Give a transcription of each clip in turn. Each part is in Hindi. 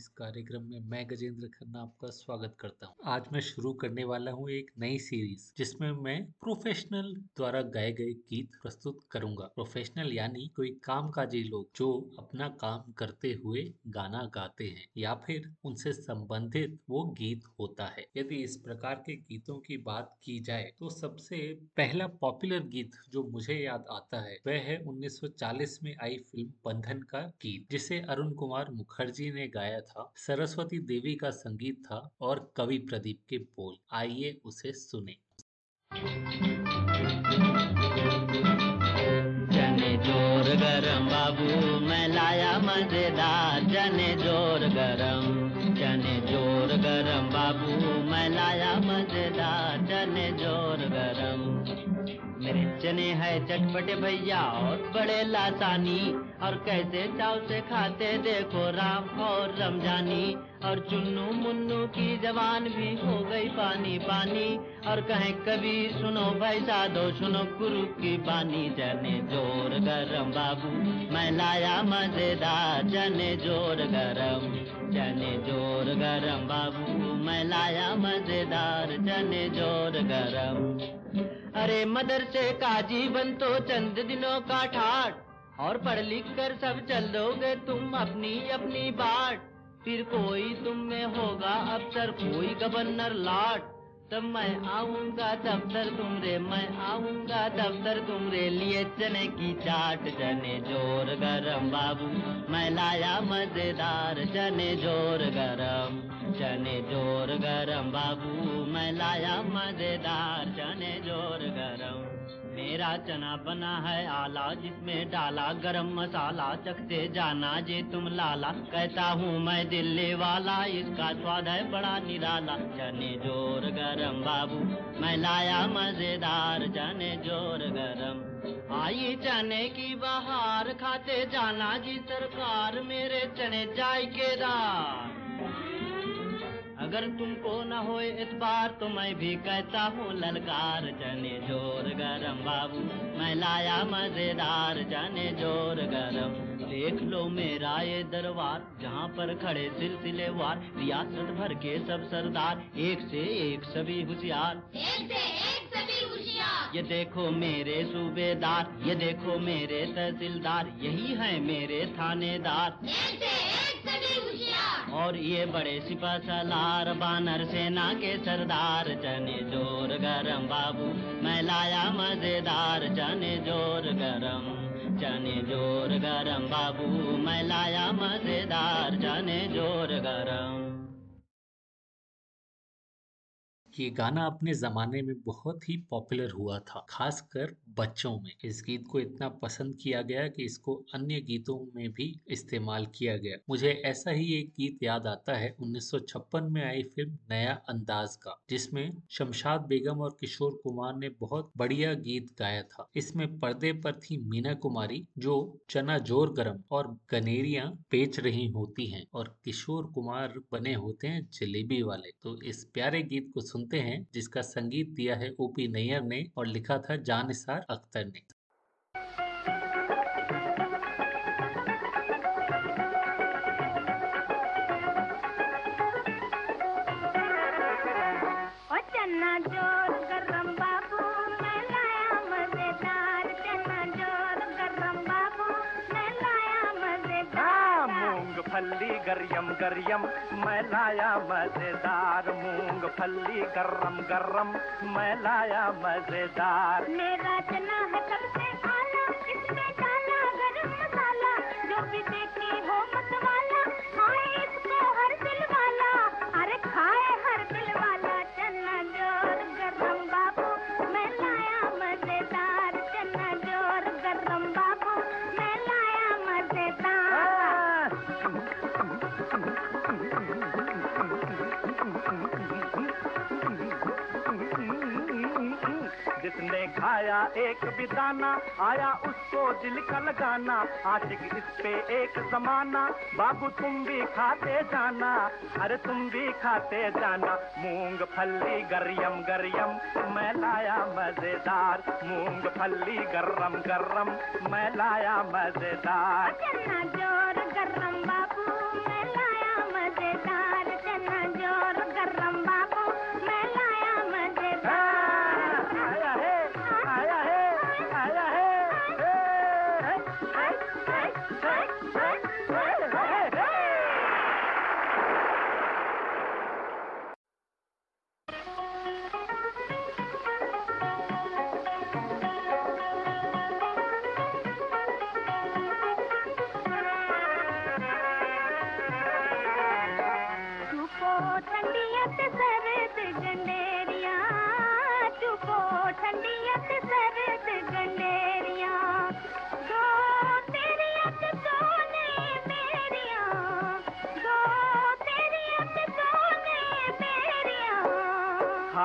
this कार्यक्रम में मैं गजेंद्र खन्ना आपका स्वागत करता हूँ। आज मैं शुरू करने वाला हूँ एक नई सीरीज़ जिसमें मैं प्रोफेशनल द्वारा गाए गए गीत प्रस्तुत करूँगा। प्रोफेशनल यानी कोई कामकाजी लोग जो अपना काम करते हुए गाना गाते हैं, या फिर उनसे संबंधित वो गीत होता है। यदि इस प्रकार के गीतों की बात की जाए तो सबसे पहला पॉपुलर गीत जो मुझे याद आता है, वह है 1940 में आई फ़िल्म बंधन का गीत, जिसे अरुण कुमार मुखर्जी ने गाया था। सरस्वती देवी का संगीत था और कवि प्रदीप के बोल। आइए उसे सुने। जने ज़ोर गरम, बाबू मैं लाया मज़ेदार। जने ज़ोर गरम, जने ज़ोर गरम, बाबू मैं लाया मज़ेदार। जने ज़ोर गरम। मेरे चने हैं चटपटे भैया और बड़े लासानी। और कैसे चाव से खाते देखो राम और रमजानी। और चुन्नू मुन्नू की जवान भी हो गई पानी पानी। और कहें कभी सुनो भाई साधो, सुनो गुरु की पानी जने ज़ोर गरम बाबू, मैं लाया मज़ेदार जने ज़ोर गरम। जने ज़ोर गरम बाबू, मैं लाया मज़ेदार जने ज़ोर गरम। अरे मदरसे का जीवन तो चंद दिनों का ठाट। और पढ़ लिख कर सब चल दोगे तुम अपनी अपनी बाट। फिर कोई तुम में होगा अफसर, कोई गवर्नर लाट। तब मैं आऊँगा दफ्तर तुमरे, मैं आऊँगा दफ्तर तुमरे लिए चने की चाट, चने ज़ोर गरम बाबू। मैं लाया मज़ेदार चने ज़ोर गरम, चने ज़ोर गरम बाबू। मैं लाया मज़ेदार चने ज़ोर गरम। मेरा चना बना है आला जिसमें डाला गरम मसाला, चखते जाना जे तुम लाला। कहता हूँ मैं दिल्ली वाला, इसका स्वाद है बड़ा निराला। चने ज़ोर गरम बाबू, मैं लाया मज़ेदार चने ज़ोर गरम। आई चने की बहार, खाते जाना जी सरकार, मेरे चने दार अगर तुमको न हो इतबार तो मैं भी कहता हूँ, ललकार जने ज़ोर गरम बाबू। मैं लाया मज़ेदार जने ज़ोर गरम। देख लो मेरा ये दरबार जहाँ पर खड़े सिलसिले वार रियासत भर के सब सरदार एक से एक सभी होशियार। एक से एक सभी होशियार। ये देखो मेरे सूबेदार ये देखो मेरे तहसीलदार यही है मेरे थानेदार। एक से एक सभी और ये बड़े सिपा सलार बानर सेना के सरदार चने ज़ोर गरम बाबू मैं लाया मज़ेदार चने ज़ोर गरम। चने ज़ोर गरम बाबू मैं लाया मज़ेदार जाने ज़ोर गरम। ये गाना अपने जमाने में बहुत ही पॉपुलर हुआ था, खासकर बच्चों में। इस गीत को इतना पसंद किया गया कि इसको अन्य गीतों में भी इस्तेमाल किया गया। मुझे ऐसा ही एक गीत याद आता है 1956 में आई फ़िल्म नया अंदाज का, जिसमें शमशाद बेगम और किशोर कुमार ने बहुत बढ़िया गीत गाया था। इसमें पर्दे पर थी मीना कुमारी, जो चना ज़ोर गरम और गनेरिया बेच रही होती हैं, और किशोर कुमार बने होते हैं जलेबी वाले। तो इस प्यारे गीत को सुनते हैं, जिसका संगीत दिया है ओपी नैयर ने और लिखा था जानिसार अख्तर ने। चन्ना ज़ोर गरियम मैं लाया मज़ेदार मूंग फली गरम गरम मैं लाया मज़ेदार। मेरा चना है जिसने खाया एक दाना आया उसको दिल का लगाना। आशिक इस पे एक जमाना, बाबू तुम भी खाते जाना। अरे तुम भी खाते जाना। मूंग मूंगफली गरियम गरियम, मैं लाया मज़ेदार। मूंगफली गरम गरम, मैं लाया मज़ेदार।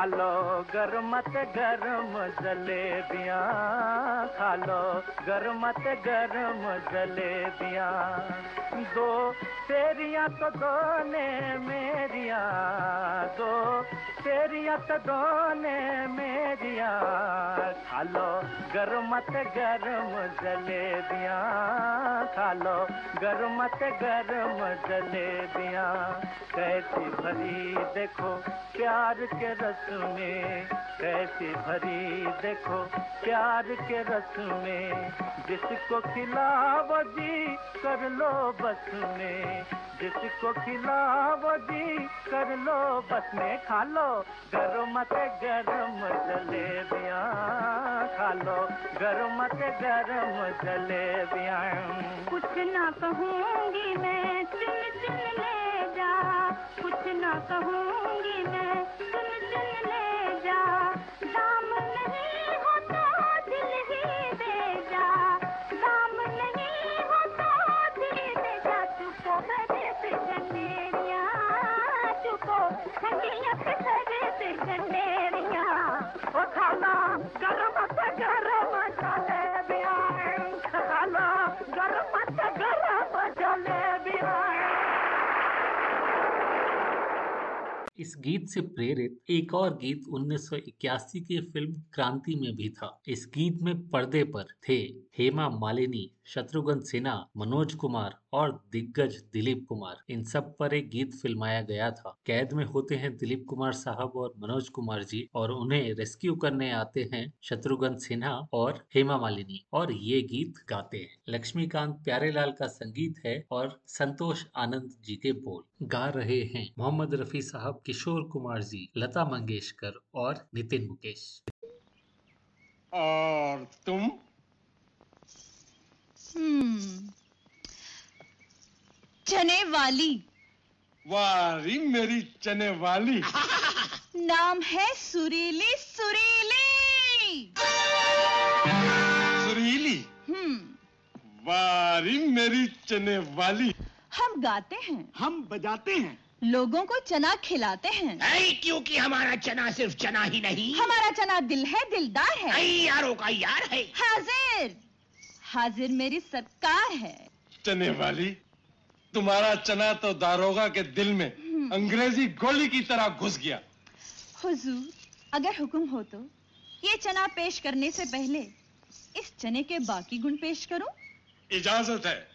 खा लो गरमत गरम जलेबियाँ खा लो गरमत गरम जलेबियाँ। दो तेरिया तो दोने मेरिया, दो तेरियाँ दोने मेरिया ने मेरियाँ खा लो गरमत गरम जलेबियाँ खा लो गरमत गर्म जलेबियाँ कैसी भरी देखो प्यार के रस में भरी देखो प्यार के रस में। जिसको खिलाओ जी, कर लो बस में। जिसको खिलाओ जी, कर लो बस में। खा लो गरमत गरम जलेबियाँ। खा लो गरमत गरम जलेबियाँ। कुछ ना कहूँगी मैं चुन चुन ले जा। कुछ ना कहूँगी मैं चुन चुन agarra इस गीत से प्रेरित एक और गीत 1981 की फ़िल्म क्रांति में भी था। इस गीत में पर्दे पर थे हेमा मालिनी, शत्रुघ्न सिन्हा, मनोज कुमार और दिग्गज दिलीप कुमार। इन सब पर एक गीत फिल्माया गया था। कैद में होते हैं दिलीप कुमार साहब और मनोज कुमार जी और उन्हें रेस्क्यू करने आते हैं शत्रुघ्न सिन्हा और हेमा मालिनी और ये गीत गाते हैं। लक्ष्मीकांत प्यारेलाल का संगीत है और संतोष आनंद जी के बोल गा रहे हैं। मोहम्मद रफी साहब किशोर कुमार जी लता मंगेशकर और नितिन मुकेश। और तुम? हम्म। चने वाली वारी मेरी चने वाली नाम है सुरीली सुरीली। सुरीली? हम्म। वारी मेरी चने वाली हम गाते हैं। हम बजाते हैं। लोगों को चना खिलाते हैं। ऐ क्योंकि हमारा चना सिर्फ़ चना ही नहीं। हमारा चना दिल है दिलदार है। ऐ यारों का यार है। हाजिर। हाजिर मेरी सरकार है। चने वाली तुम्हारा चना तो दारोगा के दिल में अंग्रेज़ी गोली की तरह घुस गया। हुजूर अगर हुक्म हो तो ये चना पेश करने से पहले इस चने के बाकी गुण पेश करूँ। इजाज़त है।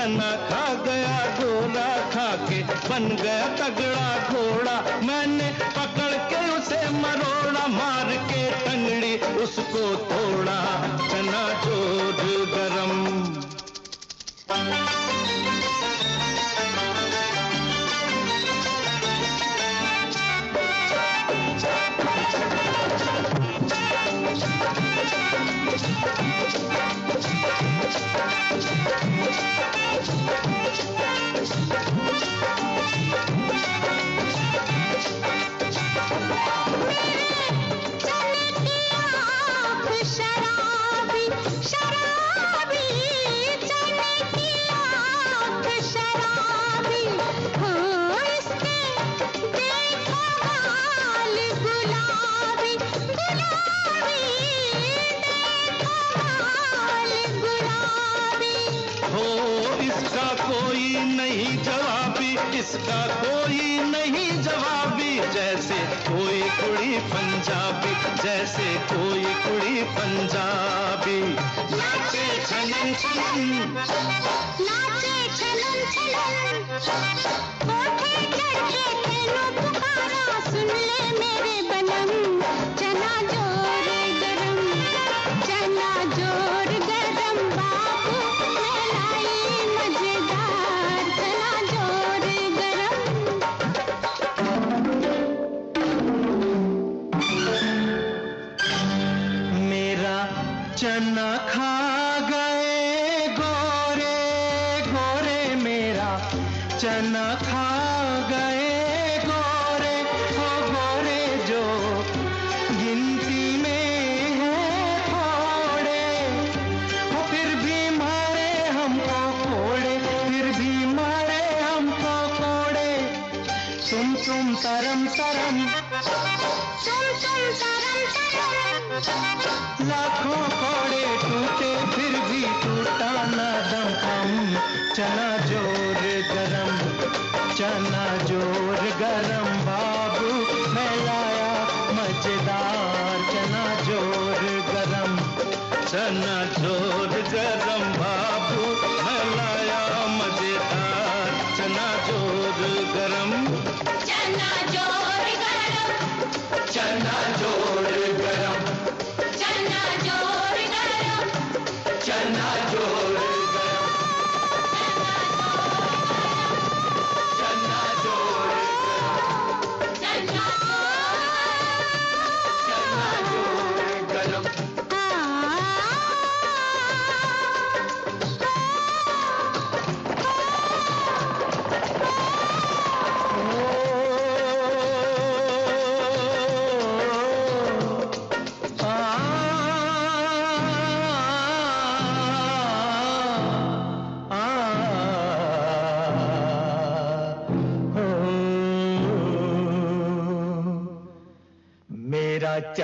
चना खा गया गोरा खा के बन गया तगड़ा घोड़ा। मैंने पकड़ के उसे मरोड़ा, मार के टंगड़ी उसको तोड़ा। चना ज़ोर गरम। शराबी इसका कोई नहीं जवाबी, जैसे कोई कुड़ी पंजाबी, जैसे कोई कुड़ी पंजाबी। नाचे छनन छनन। नाचे के तेनू पुकारा, सुन ले मेरे बनम चना ज़ोर गरम। चना ज़ोर खा गए गोरे हो गोरे जो गिनती में है थोड़े। हो फिर भी मारे हमको कोड़े फिर भी मारे हमको कोड़े। तुम तुम तरम तरम लाखों कोड़े टूटे फिर भी टूटा ना दम। हम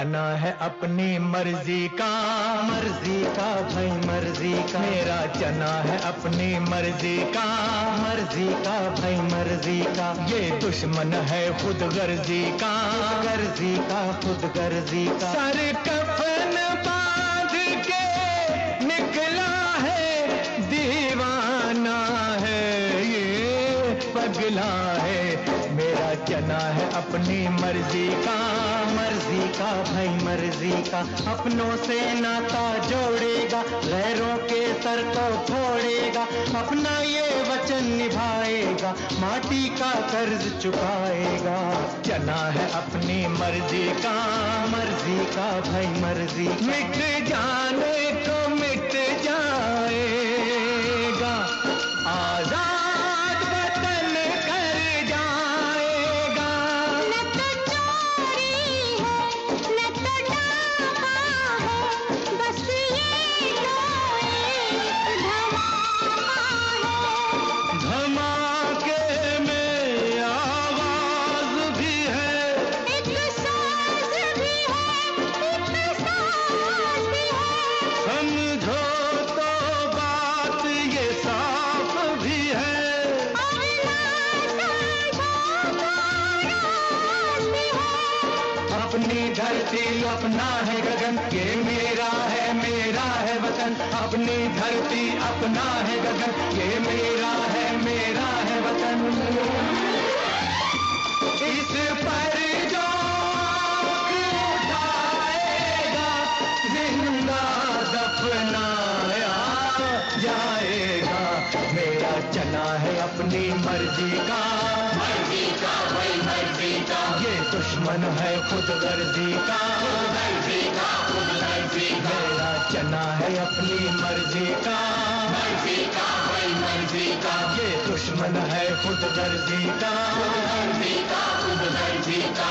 चना है अपनी मर्ज़ी का। मर्ज़ी का भाई मर्ज़ी का। मेरा चना है अपनी मर्ज़ी का। मर्ज़ी का भाई मर्ज़ी का। ये दुश्मन है खुद गर्जी का। गर्जी का खुद गर्जी का। सर कफन बाँध अपनी मर्ज़ी का मर्ज़ी का, भाई मर्ज़ी का। अपनों से नाता जोड़ेगा, गैरों के सर को फोड़ेगा। अपना ये वचन निभाएगा, माटी का कर्ज चुकाएगा। चना है अपनी मर्ज़ी का मर्ज़ी का, भाई मर्ज़ी मिट जाने को मिट जाएगा मर्ज़ी का। मर्ज़ी का वही मर्ज़ी का ये दुश्मन है खुद गर्जी का। मर्ज़ी का खुद गर्जी का मेरा चना है अपनी मर्ज़ी का। मर्ज़ी का वही मर्ज़ी का ये दुश्मन है खुद गर्जी का मर्ज़ी का खुद गर्जी का।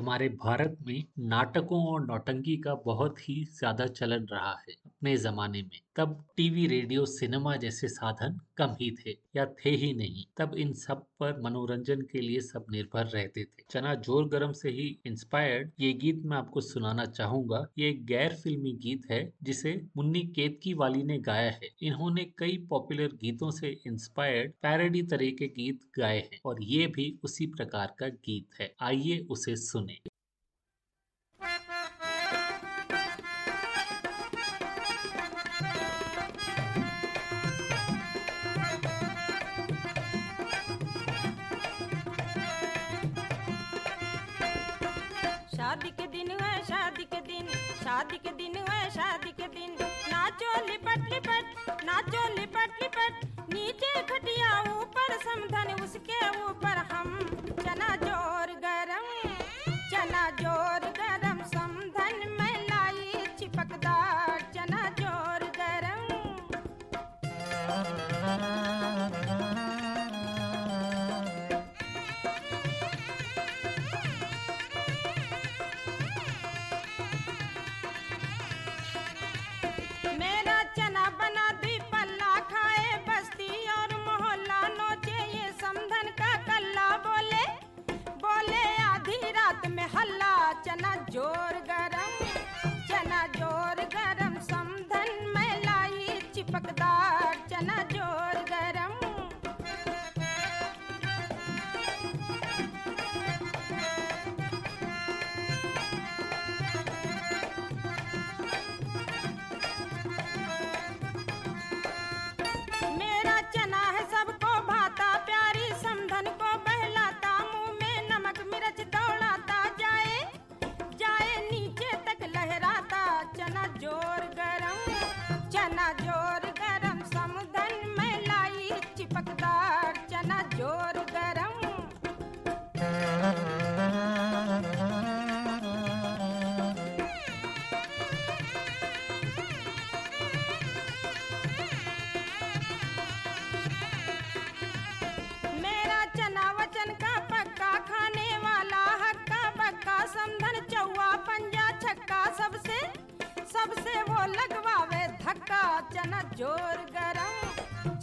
हमारे भारत में नाटकों और नौटंकी का बहुत ही ज़्यादा चलन रहा है अपने जमाने में। तब टीवी, रेडियो, सिनेमा जैसे साधन कम ही थे या थे ही नहीं। तब इन सब पर मनोरंजन के लिए सब निर्भर रहते थे। चना ज़ोर गरम से ही इंस्पायर्ड। ये गीत मैं आपको सुनाना चाहूँगा। ये एक गैर फिल्मी गीत है, जिसे मुन्नी केतकी वाली ने गाया है। इन्होंने कई पॉपुलर गीतों से इंस्पायर्ड, पैरोडी तरह के गीत गाए हैं और ये भी उसी प्रकार का गीत है। आइए उसे सुने। शादी के दिन है, शादी के दिन। नाचो लिपट लिपट, नाचो लिपट लिपट। नीचे खटिया ऊपर, समधन उसके ऊपर। हम चना ज़ोर गरम, चना ज़ोर गरम।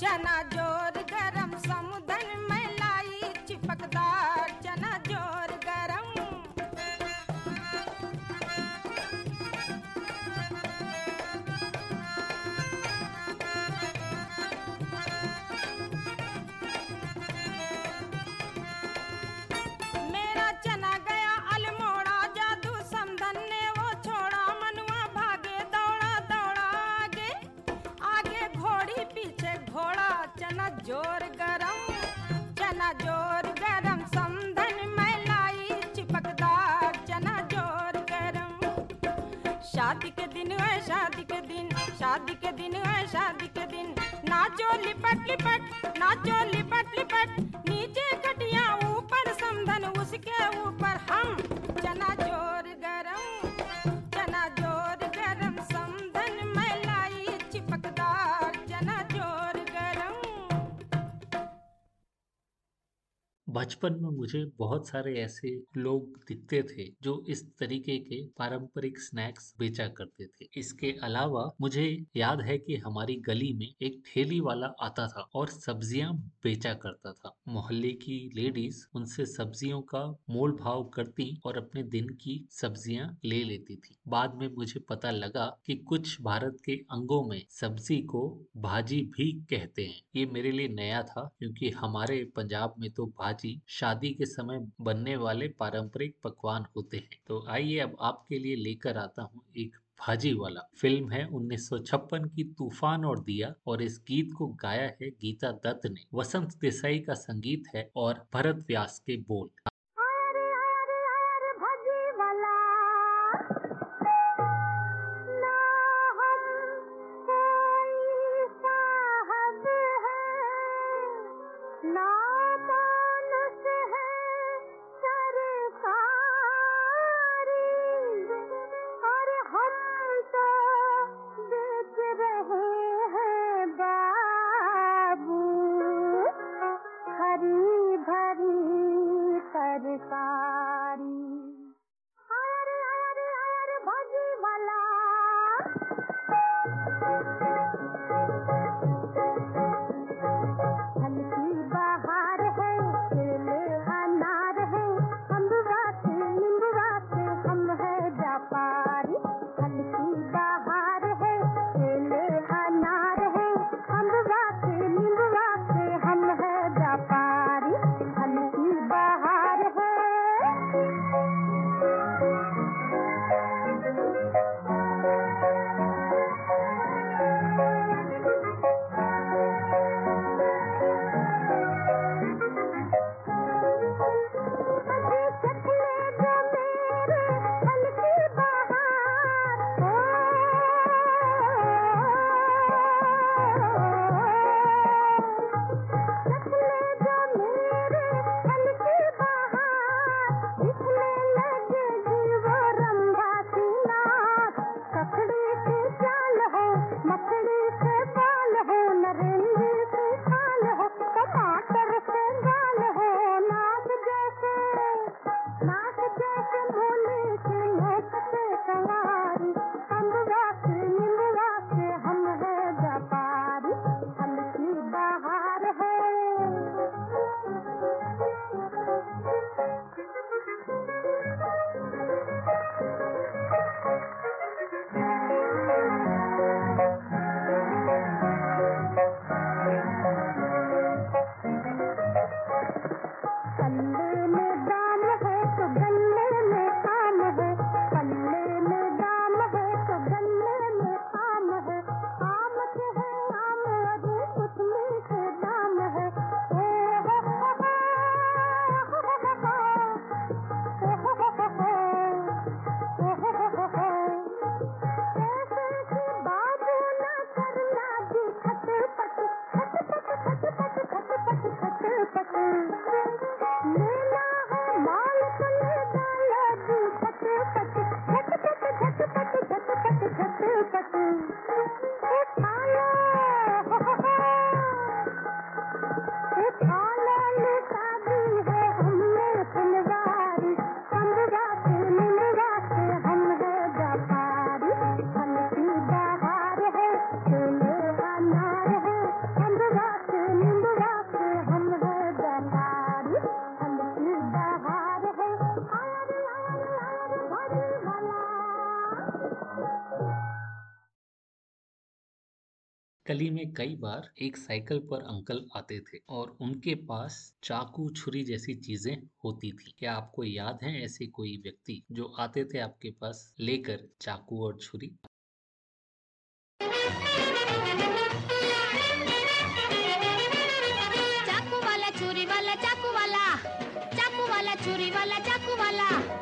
गरम शादी के दिन है शादी के दिन। नाचो लिपट लिपट नाचो लिपट। बचपन में मुझे बहुत सारे ऐसे लोग दिखते थे, जो इस तरीके के पारंपरिक स्नैक्स बेचा करते थे। इसके अलावा मुझे याद है कि हमारी गली में एक ठेली वाला आता था और सब्ज़ियाँ बेचा करता था। मोहल्ले की लेडीज़ उनसे सब्जियों का मोल भाव करती और अपने दिन की सब्ज़ियाँ ले लेती थी। बाद में मुझे पता लगा कि कुछ भारत के अंगों में सब्ज़ी को भाजी भी कहते हैं। ये मेरे लिए नया था, क्योंकि हमारे पंजाब में तो भाजी शादी के समय बनने वाले पारंपरिक पकवान होते हैं। तो आइए अब आपके लिए लेकर आता हूँ एक भाजी वाला। फ़िल्म है 1956 की तूफ़ान और दिया, और इस गीत को गाया है गीता दत्त ने। वसंत देसाई का संगीत है और भरत व्यास के बोल। गली में कई बार एक साइकिल पर अंकल आते थे और उनके पास चाकू छुरी जैसी चीज़ें होती थी। क्या आपको याद है ऐसे कोई व्यक्ति जो आते थे आपके पास लेकर चाकू और छुरी? चाकू वाला, छुरी वाला, चाकू वाला। चाकू वाला, छुरी वाला, चाकू वाला।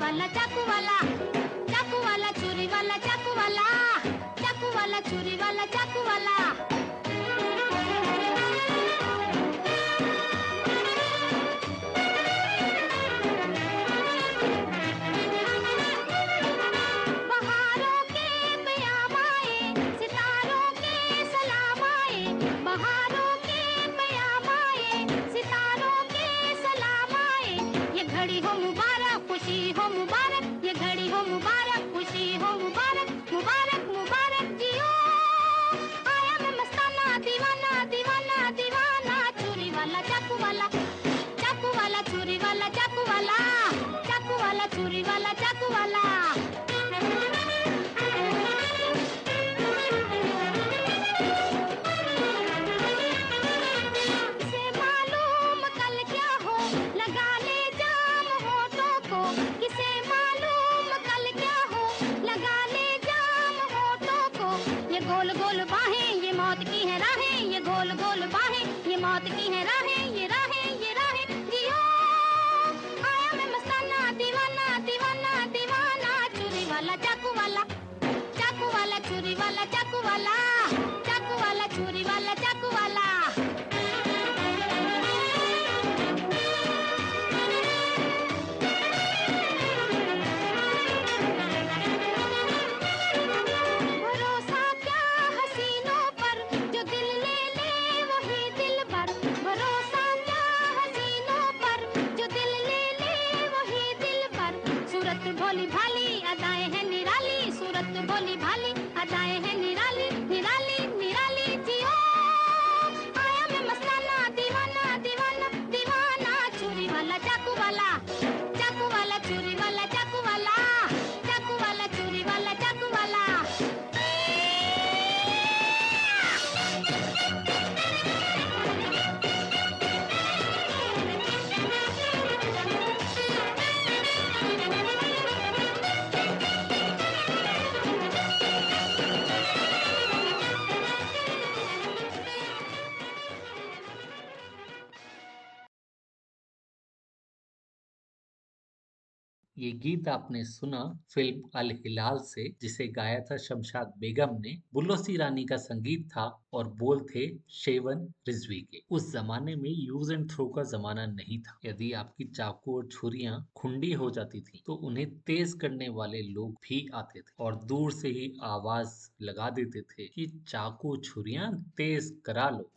वाला, चाकू वाला। वाला छुरी वाला चाकू वाला चाकू वाला छुरी वाला भोली भाली अदाएँ हैं निराली सूरत भोली भाली। गीत आपने सुना फ़िल्म अल हिलाल से, जिसे गाया था शमशाद बेगम ने। बुल्लोसी रानी का संगीत था और बोल थे शेवन रिजवी के। उस जमाने में यूज़ एंड थ्रो का जमाना नहीं था। यदि आपकी चाकू और छुरिया खुंडी हो जाती थी तो उन्हें तेज करने वाले लोग भी आते थे और दूर से ही आवाज़ लगा देते थे कि चाकू छुरिया तेज करा लो।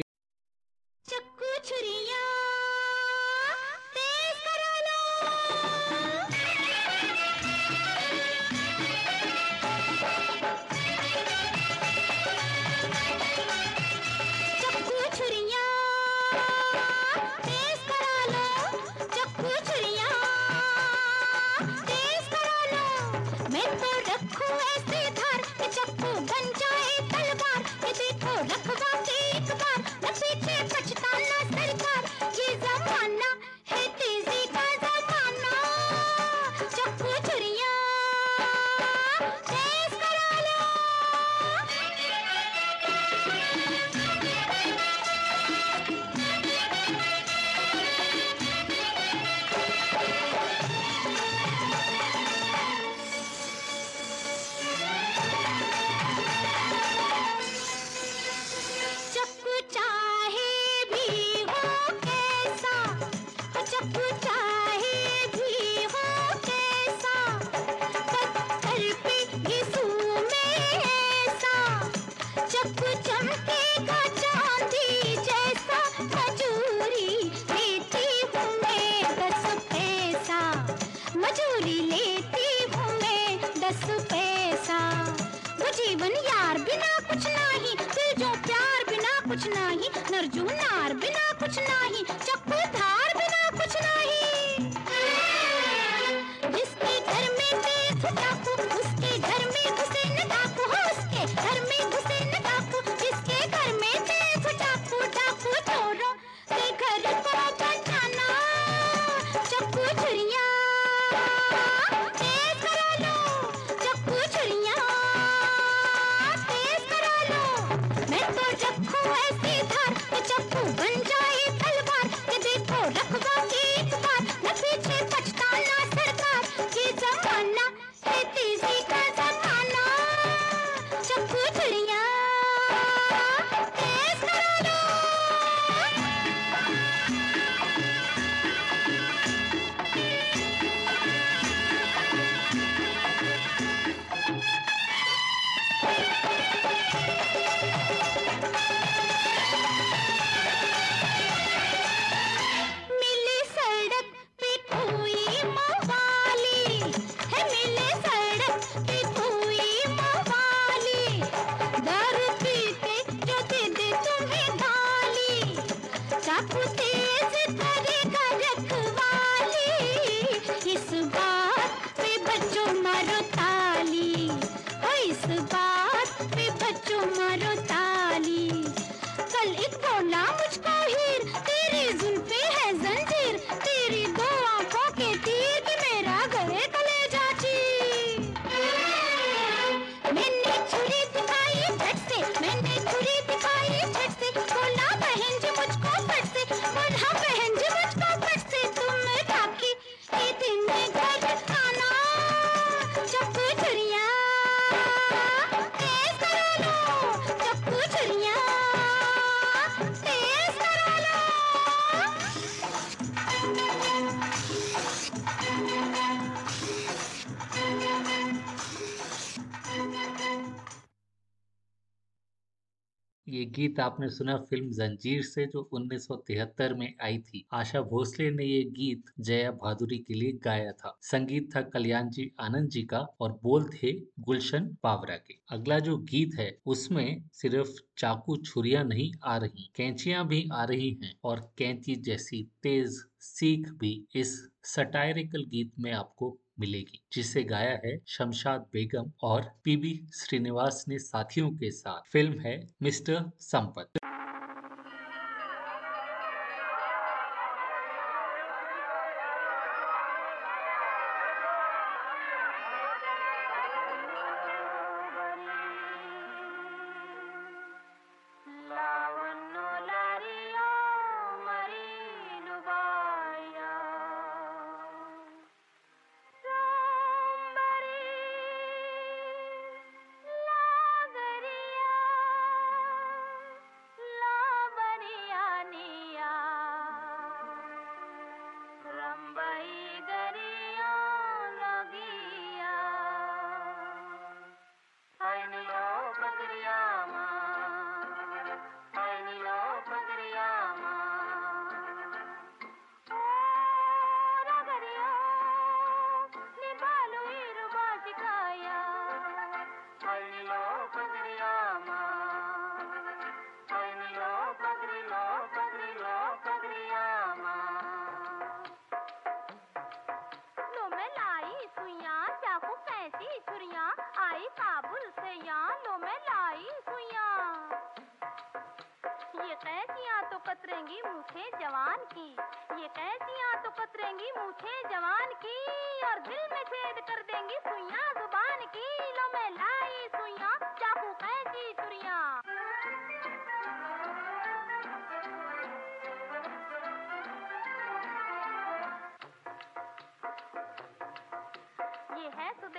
गीत आपने सुना फ़िल्म जंजीर से, जो 1973 में आई थी। आशा भोसले ने ये गीत जया भादुरी के लिए गाया था। संगीत था कल्याण जी, आनंद जी का और बोल थे गुलशन पावरा के। अगला जो गीत है, उसमें सिर्फ़ चाकू छुरियाँ नहीं आ रही, कैंचियाँ भी आ रही हैं और कैंची जैसी तेज सीख भी इस सटायरिकल गीत में आपको मिलेगी, जिसे गाया है शमशाद बेगम और पीबी श्रीनिवास ने साथियों के साथ। फ़िल्म है मिस्टर संपत।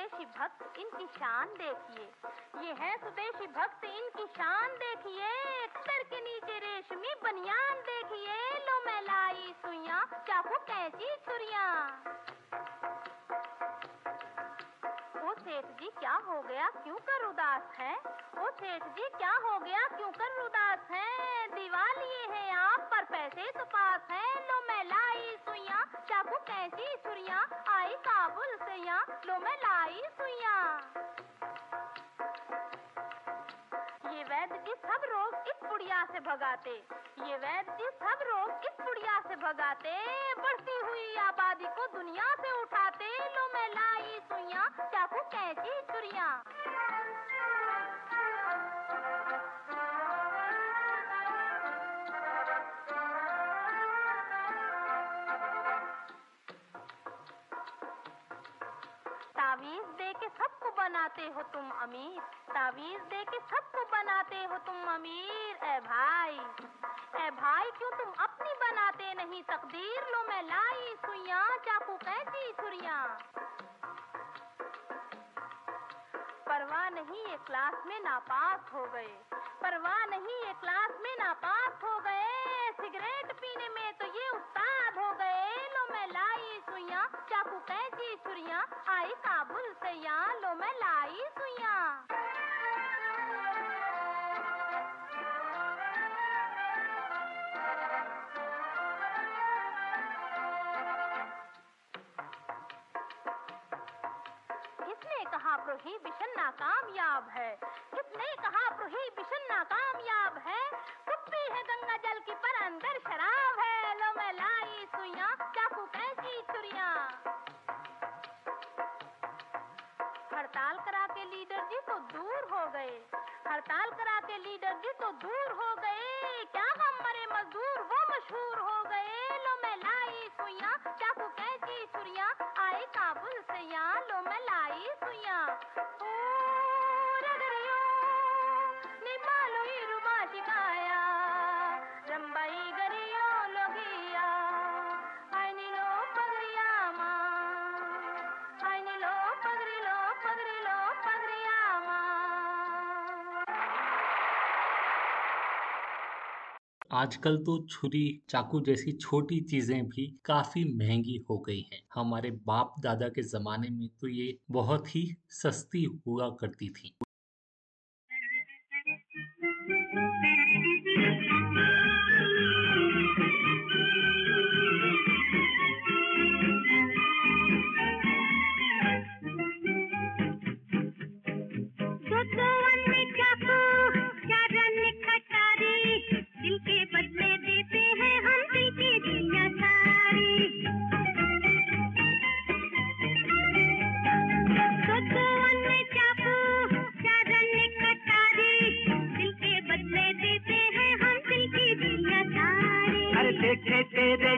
स्वदेशी भक्त इनकी शान देखिए। ये है स्वदेशी भक्त इनकी शान देखिए। सर के नीचे रेशमी बनियान देखिए। लो मैं लाई सुइयाँ चाकू कैची छुरियाँ ओ सेठ जी, क्या हो गया? क्यों कर उदास है? ओ सेठ जी, क्या हो गया? क्यों कर उदास है? दिवालिये है, आप पर पैसे तो पास है। लो मैं लाई सुइयाँ चाकू कैसी छुरियाँ आई काबुल से यहाँ लो मैं लाई सुइयाँ ये वैद्य जी सब रोग इस पुड़िया से भगाते। ये वैद्य जी सब रोग इस पुड़िया से भगाते। बढ़ती हुई आबादी को दुनिया से उठाते। लो मैं लाई सुइया चाकू कैची छुरियाँ बनाते हो तुम अमीर? तावीज दे के सबको बनाते हो तुम अमीर। ए भाई ए भाई, क्यों तुम अपनी बनाते नहीं? तकदीर लो, मैं लाई सुइयाँ। चाकू कैसी छुरियाँ परवाह नहीं, ये क्लास में नापास हो गए। परवाह नहीं, ये क्लास में नापास हो गए। सिगरेट पीने में तो ये उस्ताद हो गए। चाकू कैसी छुरियाँ आई काबुल से यहाँ लो मैं लाई सुइयाँ। किसने कहा प्रोहिबिशन नाकामयाब है? किसने कहा प्रोहिबिशन नाकामयाब है? के तो दूर हो गए क्या हम मरे मजदूर? वो मशहूर हो आजकल तो छुरी चाकू जैसी छोटी चीज़ें भी काफ़ी महँगी हो गई हैं। हमारे बाप दादा के जमाने में तो ये बहुत ही सस्ती हुआ करती थी।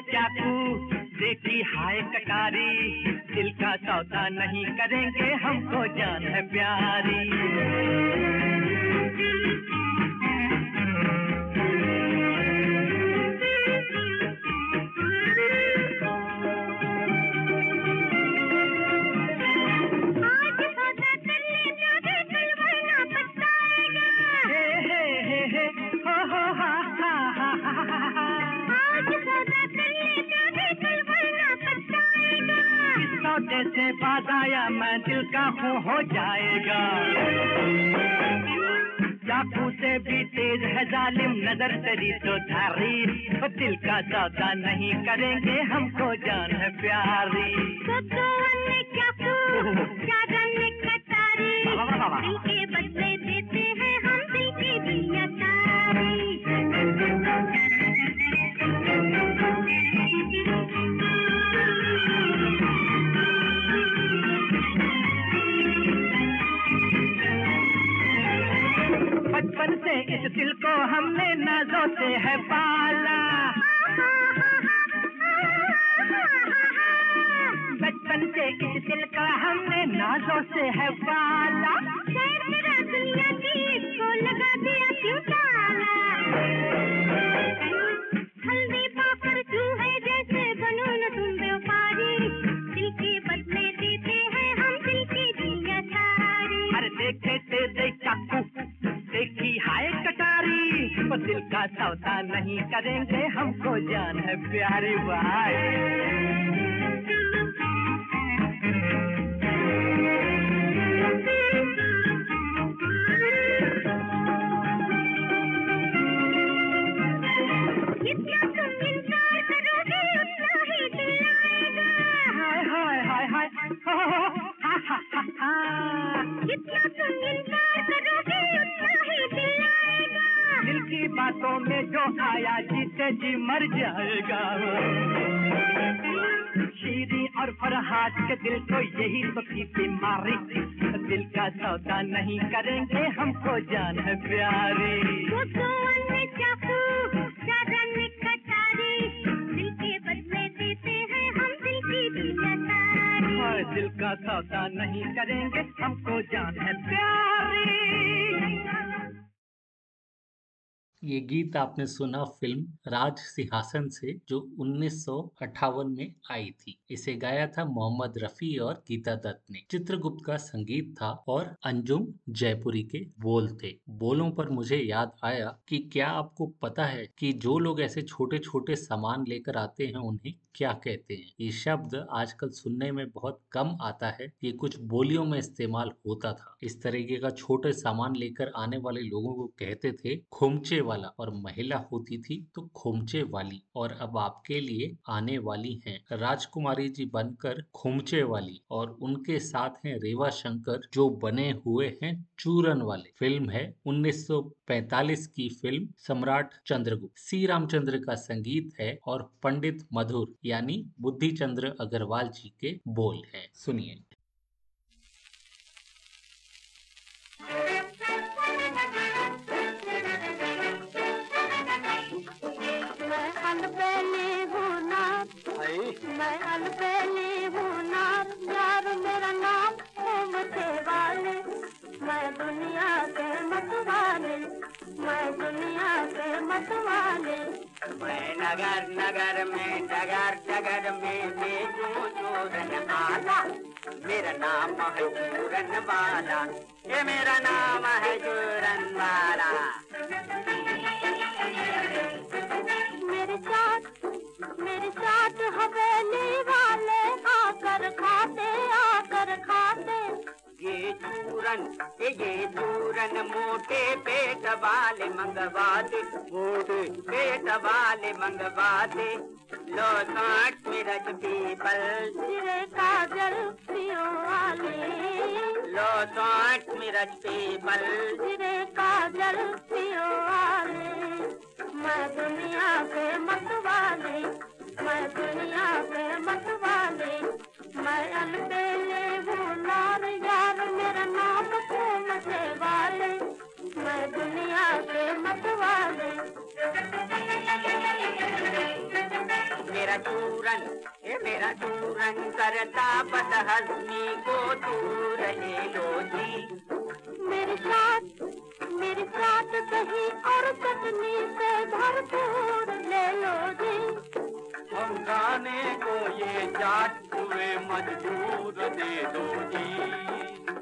चाकू देखी हाय कटारी। दिल का सौदा नहीं करेंगे हमको जान है प्यारी। सौदे से बाद आया मैं दिल का हूँ हो जाएगा। चाकू से भी तेज है जालिम नज़र तेरी तो धारी। तो दिल का सौदा नहीं करेंगे हमको जान है प्यारी। तो तो क्या कटारी दिल को हमने नाजों से है पाला। बचपन से इस दिल का हमने नाजों से है पाला। खैर मेरा दुनिया की इसको लगा दिया क्यों ताला? हल्दी पापड़ क्यों का सौदा नहीं करेंगे हमको जान है प्यारी भाई। जितना तुम इंकार करोगे की बातों में जो आया जीते जी मर जाएगा। शीरी और फरहाद के दिल को यही तो की बीमारी दिल का सौदा नहीं करेंगे हमको जान है प्यारी। हाय दिल का सौदा नहीं करेंगे हमको जान है प्यारी। ये गीत आपने सुना फ़िल्म राज सिंहासन से, जो 1958 में आई थी। इसे गाया था मोहम्मद रफी और गीता दत्त ने। चित्रगुप्त का संगीत था और अंजुम जयपुरी के बोल थे। बोलों पर मुझे याद आया कि क्या आपको पता है कि जो लोग ऐसे छोटे छोटे सामान लेकर आते हैं, उन्हें क्या कहते हैं? ये शब्द आजकल सुनने में बहुत कम आता है। ये कुछ बोलियों में इस्तेमाल होता था। इस तरीके का छोटे सामान लेकर आने वाले लोगों को कहते थे खोमचे वाला और महिला होती थी तो खोमचे वाली और अब आपके लिए आने वाली हैं। राजकुमारी जी बनकर खोमचे वाली और उनके साथ हैं रेवा शंकर जो बने हुए हैं चूरन वाले। फ़िल्म है 1945 की फ़िल्म सम्राट चंद्रगुप्त। सी. रामचंद्र का संगीत है और पंडित मधुर यानी बुद्धि चंद्र अग्रवाल जी के बोल है। सुनिए। मैं अलबेली हूँ नार यार मेरा नाम घूमते वाले। मैं दुनिया के मतवाले मैं दुनिया के मतवाले। मैं नगर नगर में डगर डगर में बेचूं चूरन आला मेरा नाम है चूरन वाला ये मेरा नाम है चूरन वाला। मेरे साथ मेरे साथ हवेली वाले आकर खाते आकर खाते। ये चूरन ये चूरन मोटे पेट वाले मंगवा दे मोटे पेट वाले मंगवा दे लो काट मिरज पीपल सिरे काजल पियो वाले। लो काट मिरज पीपल सिरे काजल पियो वाले। मैं दुनिया के मतवाले मैं दुनिया के हूँ मेरा दुनिया के मतवाले मेरा चूरन ये चिंता बदहजमी को दूर ले लो जी मेरे साथ मेरे साथ दही और चटनी से भरपूर ले लो जी खाने को ये चाट हुए मजबूर दे दो जी।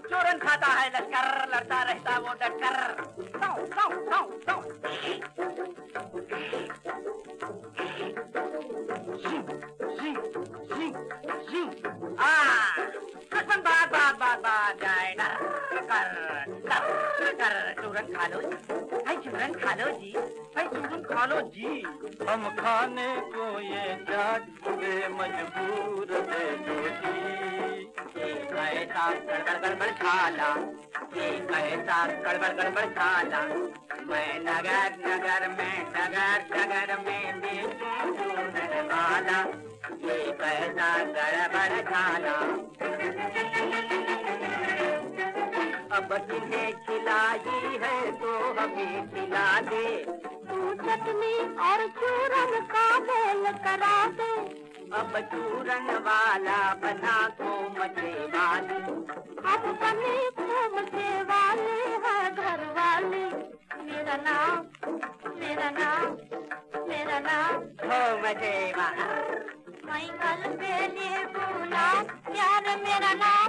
चूरन खाता है लश्कर लड़ता रहता वो डटकर कसम बात बात बात बात जाए कर खा लो जी भाई चूरन खा लो जी हम खाने को ये चाट मजबूर दे दो जी कैसा गड़बड़ गड़बड़ खाला कैसा गड़बड़ गड़बड़ खाला मैं नगर नगर में डगर डगर में चूरन वाला ये कैसा गड़बड़ खाला अब तुम्हें खिलाई है तो हमें खिला दे। तू चटनी और चूरन का मेल करा दे। अब चूरन वाला बना को मज़े वाली। अब बने मज़े वाले है घर वाले। मेरा नाम मेरा नाम मेरा नाम। हो मज़े वाला मैं कल के लिए बोला प्यार मेरा नाम।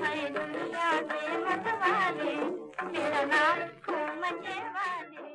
मैं दुनिया के मतवाले मेरा नाम मचे वाले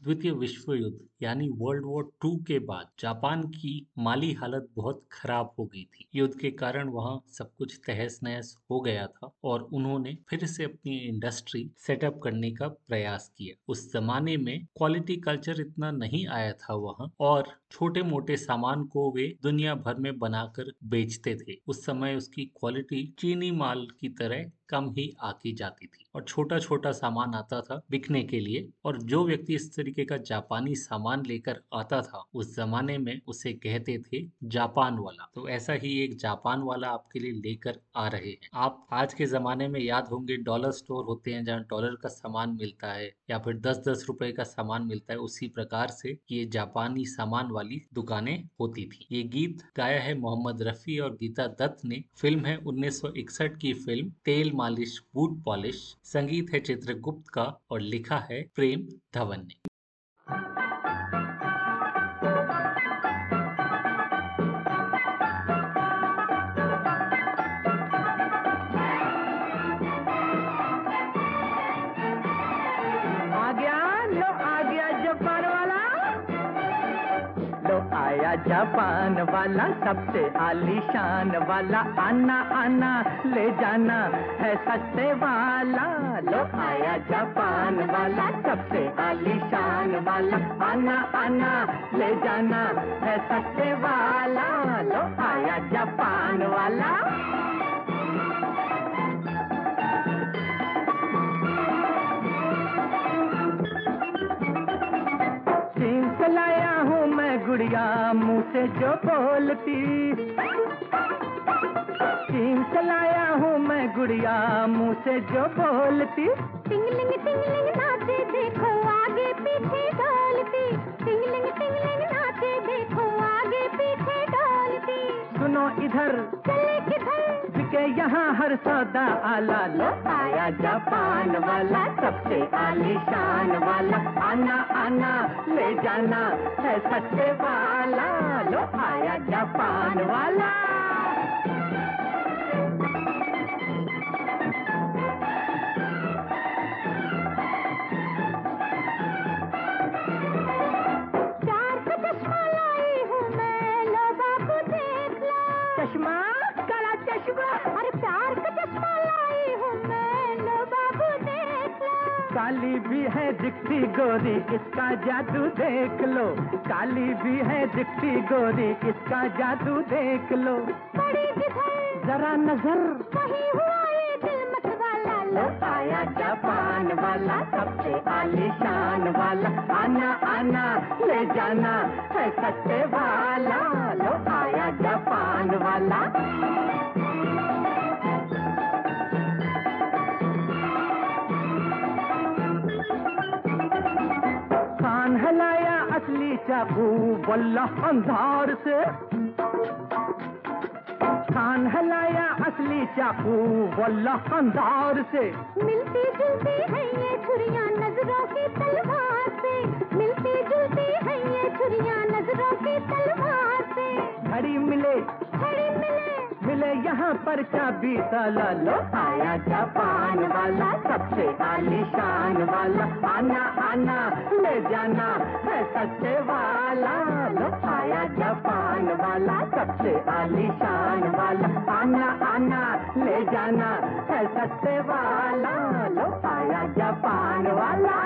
द्वितीय विश्व युद्ध यानी वर्ल्ड वॉर टू के बाद जापान की माली हालत बहुत खराब हो गई थी। युद्ध के कारण वहाँ सब कुछ तहस नहस हो गया था और उन्होंने फिर से अपनी इंडस्ट्री सेटअप करने का प्रयास किया। उस जमाने में क्वालिटी कल्चर इतना नहीं आया था वहाँ और छोटे मोटे सामान को वे दुनिया भर में बनाकर बेचते थे। उस समय उसकी क्वालिटी चीनी माल की तरह कम ही आकी जाती थी और छोटा छोटा सामान आता था बिकने के लिए और जो व्यक्ति इस तरीके का जापानी सामान लेकर आता था, उस जमाने में उसे कहते थे जापान वाला। तो ऐसा ही एक जापान वाला आपके लिए लेकर आ रहे हैं। आप आज के जमाने में याद होंगे, डॉलर स्टोर होते हैं जहाँ डॉलर का सामान मिलता है या फिर दस दस रुपए का सामान मिलता है, उसी प्रकार से ये जापानी सामान वाली दुकानें होती थी। ये गीत गाया है मोहम्मद रफी और गीता दत्त ने। फ़िल्म है 1961 की फ़िल्म तेल मालिश, बूट पॉलिश। संगीत है चित्रगुप्त का और लिखा है प्रेम धवन ने। आया पान वाला, सबसे आलीशान वाला। आना आना, ले जाना है सस्ते वाला। लो, आया जापान वाला, सबसे आलीशान वाला। आना आना, ले जाना है सस्ते वाला। लो, आया जापान वाला। गुड़िया मुँह से जो बोलती। चीन चलाया लाया हूँ मैं गुड़िया मुँह से जो बोलती। टिंगलिंग टिंगलिंग नाचे देखो आगे पीछे डोलती टिंगलिंग टिंगलिंग नाचे देखो आगे पीछे डोलती सुनो इधर। यहाँ हर सौदा आला लो आया जापान वाला, सबसे आलीशान वाला। आना आना, ले जाना, है सच्चे वाला। लो आया जापान वाला। काली भी है दिखती गोरी इसका जादू देख लो? काली भी है दिखती गोरी इसका जादू देख लो? बड़ी जरा नज़र। वही हुआ ये दिल मत वाला लो। आया जापान वाला सबसे आलीशान वाला। आना आना ले जाना है सस्ते वाला। लो आया जापान वाला। महबूब अल्लाह अंधार से। कान हलाया असली चाकू वल्ला अंधार से। मिलती जुलती है ये छुरिया नज़रों की तलवार से। मिलती जुलती है ये छुरिया नज़रों की तलवार से। घड़ी मिले। घड़ी मिले। मिले यहाँ पर चाबी ताला लो आया जापान वाला सबसे आलीशान वाला। आना आना ले जाना है सच्चे वाला। लो। आया जापान वाला सबसे आलीशान वाला। आना आना ले जाना है सच्चे वाला। लो। आया जापान वाला।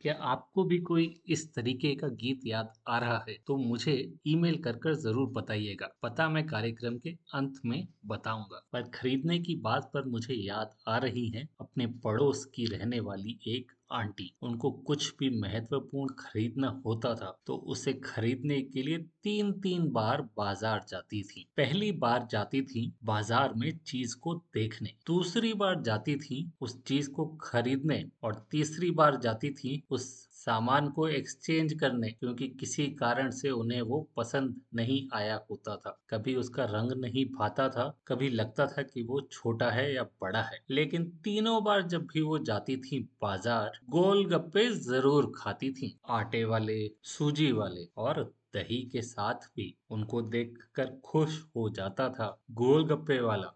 क्या आपको भी कोई इस तरीके का गीत याद आ रहा है तो मुझे ईमेल कर कर ज़रूर बताइएगा। पता मैं कार्यक्रम के अंत में बताऊँगा। पर खरीदने की बात पर मुझे याद आ रही है, अपने पड़ोस की रहने वाली एक आंटी, उनको कुछ भी महत्वपूर्ण खरीदना होता था तो उसे खरीदने के लिए तीन तीन बार बाज़ार जाती थी। पहली बार जाती थी बाज़ार में चीज़ को देखने, दूसरी बार जाती थी उस चीज़ को खरीदने, और तीसरी बार जाती थी उस सामान को एक्सचेंज करने, क्योंकि किसी कारण से उन्हें वो पसंद नहीं आया होता था। कभी उसका रंग नहीं भाता था, कभी लगता था कि वो छोटा है या बड़ा है। लेकिन तीनों बार जब भी वो जाती थी बाज़ार, गोलगप्पे ज़रूर खाती थी। आटे वाले, सूजी वाले और दही के साथ भी उनको देखकर खुश हो जाता था गोलगप्पे वाला।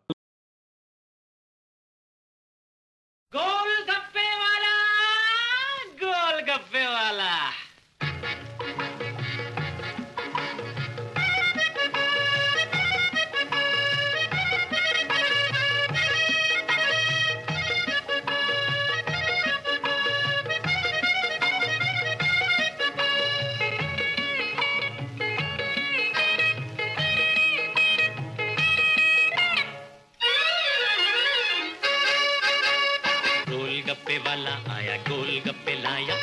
गोलगप्पे वाला आया, गोलगप्पे लाया,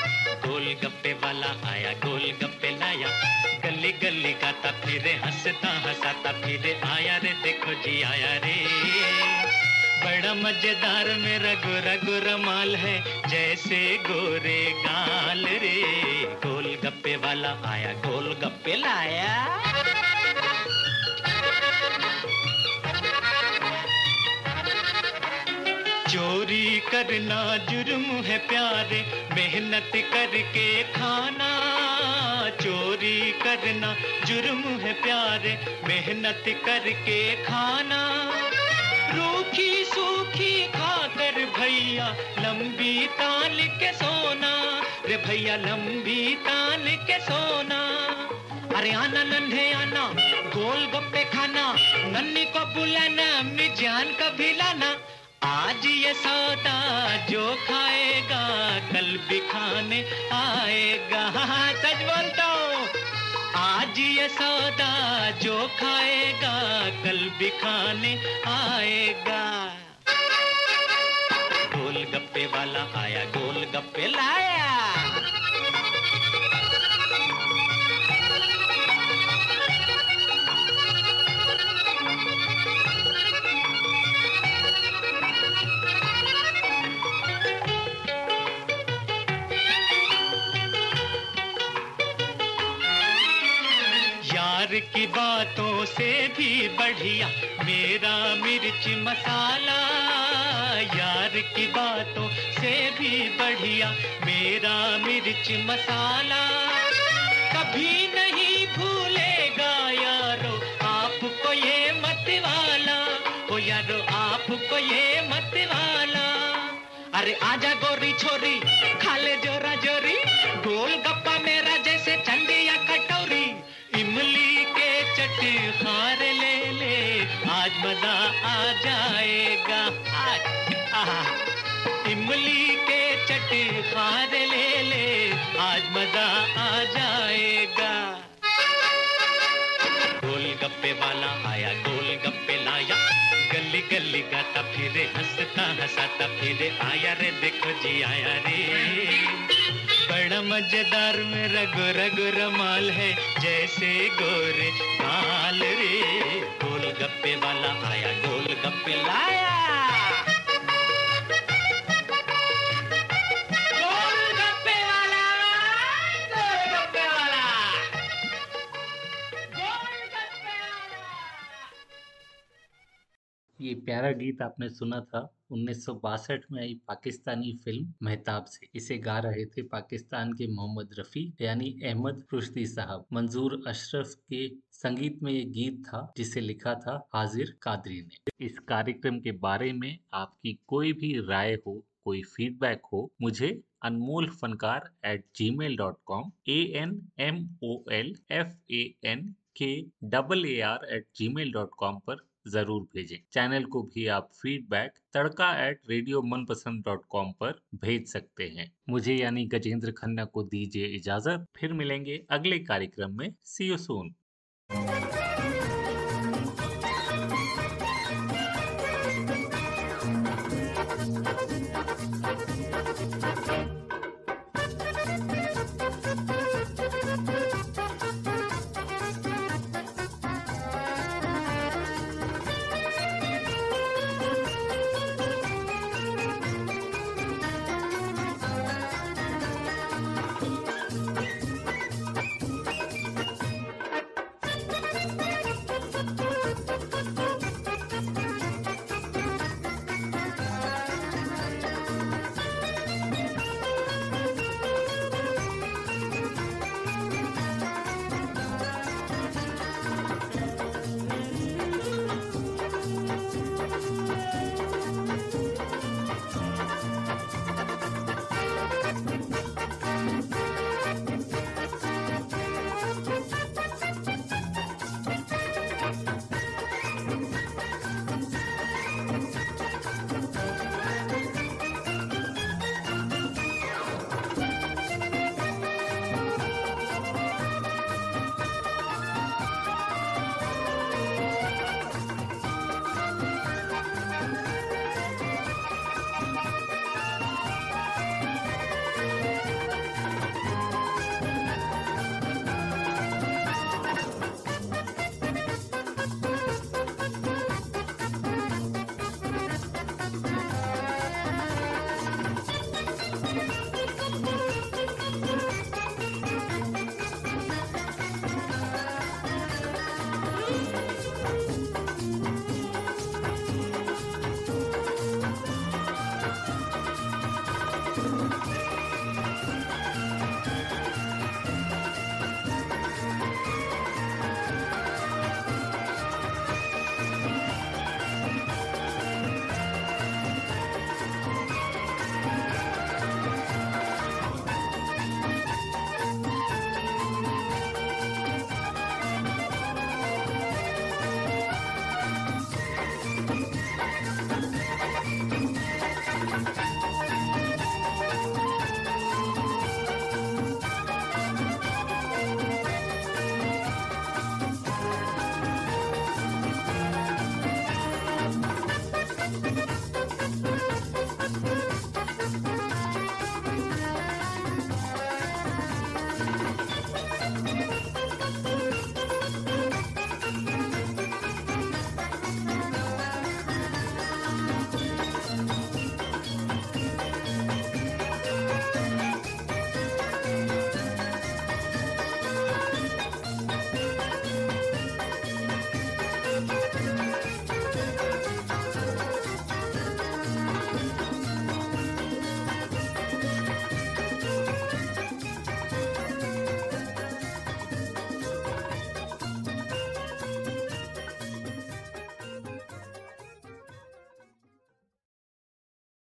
गोलगप्पे वाला आया, गोलगप्पे लाया। गली गली गाता फिरे, हंसता हंसाता फिरे, आया रे, देखो जी आया रे। बड़ा मज़ेदार मेरा गोरा गोरा माल है, जैसे गोरे गाल रे। गोलगप्पे वाला आया, गोलगप्पे लाया। चोरी करना जुर्म है प्यारे, मेहनत करके खाना। चोरी करना जुर्म है प्यारे, मेहनत करके खाना। रूखी सूखी खाकर भैया, लंबी ताल के सोना। रे भैया, लंबी ताल के सोना। अरे आना नन्हे आना, गोल गप्पे खाना नन्नी को बुलाना अपनी जान का भी लाना। आज ये सौदा जो खाएगा कल भी खाने आएगा। हाँ, सच बोलता हूँ। आज ये सौदा जो खाएगा कल भी खाने आएगा। गोल गप्पे वाला आया गोल गप्पे लाया। यार की बातों से भी बढ़िया। मेरा मिर्च मसाला यार की बातों से भी बढ़िया। मेरा मिर्च मसाला कभी नहीं भूलेगा यारो, आपको ये मत वाला। ओ यारो, आपको ये मत वाला। अरे आजा गोरी छोरी, खा ले जोरा आज मज़ा आ जाएगा। गोल गप्पे वाला आया, गोल गप्पे लाया। गली गली गाता फिरे हंसता हंसाता, फिरे आया रे, देखो जी आया रे। बड़ा मज़ेदार मेरा गोरा गोरा माल है, जैसे गोरे माल रे। गोल गप्पे वाला आया, गोल गप्पे लाया। ये प्यारा गीत आपने सुना था 1962 में आई पाकिस्तानी फ़िल्म मेहताब से। इसे गा रहे थे पाकिस्तान के मोहम्मद रफी, यानी अहमद रुश्दी साहब। मंजूर अशरफ के संगीत में ये गीत था, जिसे लिखा था हाजिर कादरी ने। इस कार्यक्रम के बारे में आपकी कोई भी राय हो, कोई फीडबैक हो, मुझे Anmol Fankaar at Gmail dot com A N M O L F A N K double A R at Gmail dot com पर ज़रूर भेजें। चैनल को भी आप feedback Tadka at radio Manpasand dot com पर भेज सकते हैं। मुझे यानी गजेंद्र खन्ना को दीजिए इजाज़त। फिर मिलेंगे अगले कार्यक्रम में। सी यू सून